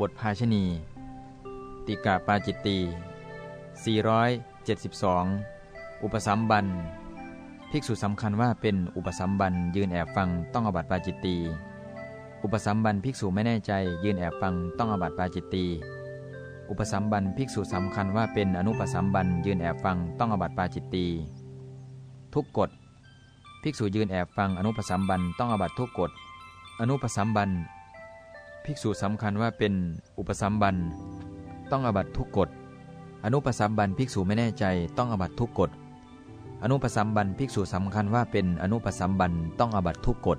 บทภาชณี ติกาปาจิตตี472 อุปสัมบัน ภิกษุสำคัญว่าเป็นอุปสัมบันยืนแอบฟังต้องอบัติปาจิตตี อุปสัมบันภิกษุไม่แน่ใจยืนแอบฟังต้องอบัติปาจิตตี อุปสัมบันภิกษุสำคัญว่าเป็นอนุปสัมบันยืนแอบฟังต้องอบัติปาจิตตี ทุกกฎ ภิกษุยืนแอบฟังอนุปสัมบันต้องอบัติทุกกฎ อนุปสัมบัน ภิกษุสำคัญว่าเป็นอุปสัมบัน ต้องอบัตทุกกฎ อนุปสัมบันภิกษุไม่แน่ใจต้องอบัตทุกกฎ อนุปสัมบันภิกษุสำคัญว่าเป็นอนุปสัมบันต้องอบัตทุกกฎ